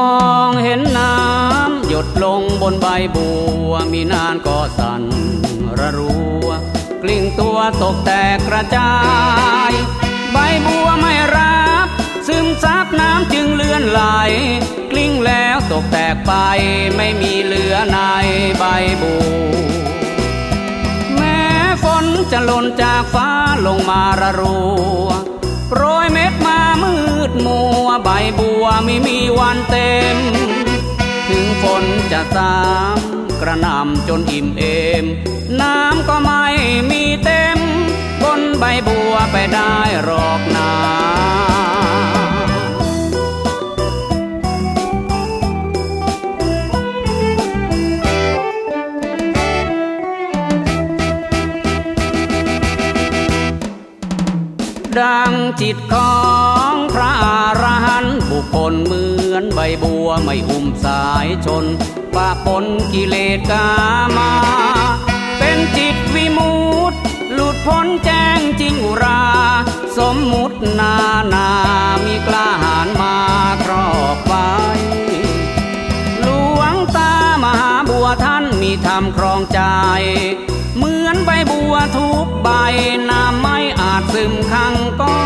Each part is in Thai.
มองเห็นน้ำหยดลงบนใบบัว มินานก็สั่นระรัว กลิ้งตัวตกแตกกระจาย ใบบัวไม่รับ ซึมซับน้ำจึงเลื่อนไหล กลิ้งแล้วตกแตกไปไม่มีเหลือในใบบัวแม้ฝนจะหล่นจากฟ้าลงมาระรัว บบัวไม่มีวันเต็ม ถึงฝนจะตามกระนำจนอิ่มเอม น้ำก็ไม่มีเต็ม บนใบบัวไปได้หรอกนา ดังจิตของพระอรหันต์บุคคลเหมือนใบบัวไม่อุ้มสายชนปะปนกิเลสกามา เป็นจิตวิมุตติหลุดพ้นแจ้งจริงอุรา สมมุตินานามีกล้าหาญมาครอบไว้หลวงตามหาบัวท่านมีธรรมครองใจ เหมือนใบบัวทุกใบน้ำไม่อาจ ซึมขังกอ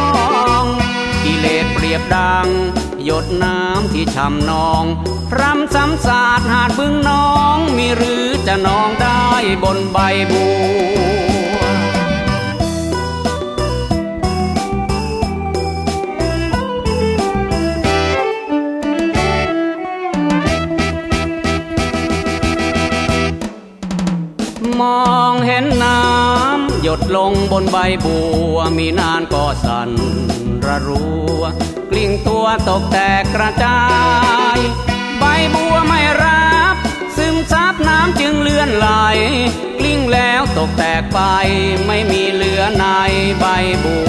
งกิเลสเปรียบดัง หยดน้ำที่ช่ำนองพรำซ้ำสาดหาดบึงน้อง มีหรือจะนองได้บนใบบัวมองเห็นน้ำ หยดลงบนใบบัว มินานก็สั่นระรัว กลิ้งตัวตกแตกกระจาย ใบบัวไม่รับ ซึมซับน้ำจึงเลื่อนไหล กลิ้งแล้วตกแตกไป ไม่มีเหลือในใบบัว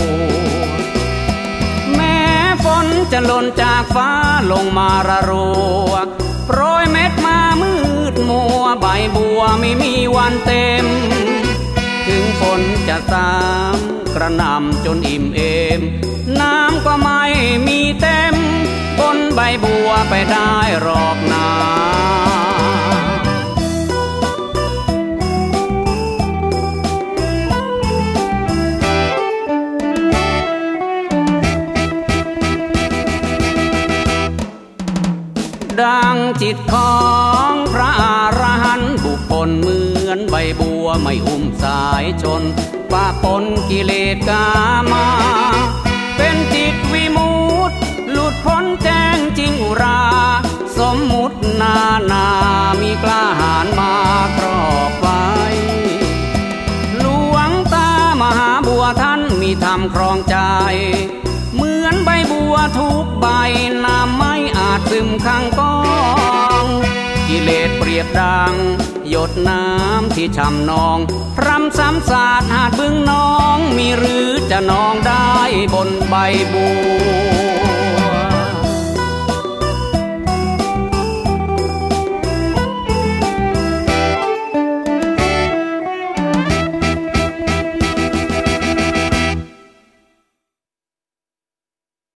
แม้ฝนจะหล่นจากฟ้าลงมาระรัวโปรยเม็ดมามืดมัวใบบัวไม่มีวันเต็ม ถึงฝนจะตามกระนำจนอิ่มเอม น้ำก็ไม่มีเต็ม บนใบบัวไปได้หรอกนาดังจิตของพระอรหันต์บุคคลเหมือนใบบัว วไม่อุ้มสายชนปะปนกิเลสกามา เป็นจิตวิมุตติหลุดพ้นแจ้งจริงอุรา สมมุตินานามีกล้าหาญมาครอบไว้หลวงตามหาบัวท่านมีธรรมครองใจ เหมือนใบบัวทุกใบน้ำไม่อาจซึมขังกอง กิเลสเปรียบดัง หยดน้ำที่ช่ำนองพรำซ้ำสาดหาดบึงน้อง มีหรือจะนองได้บนใบบัว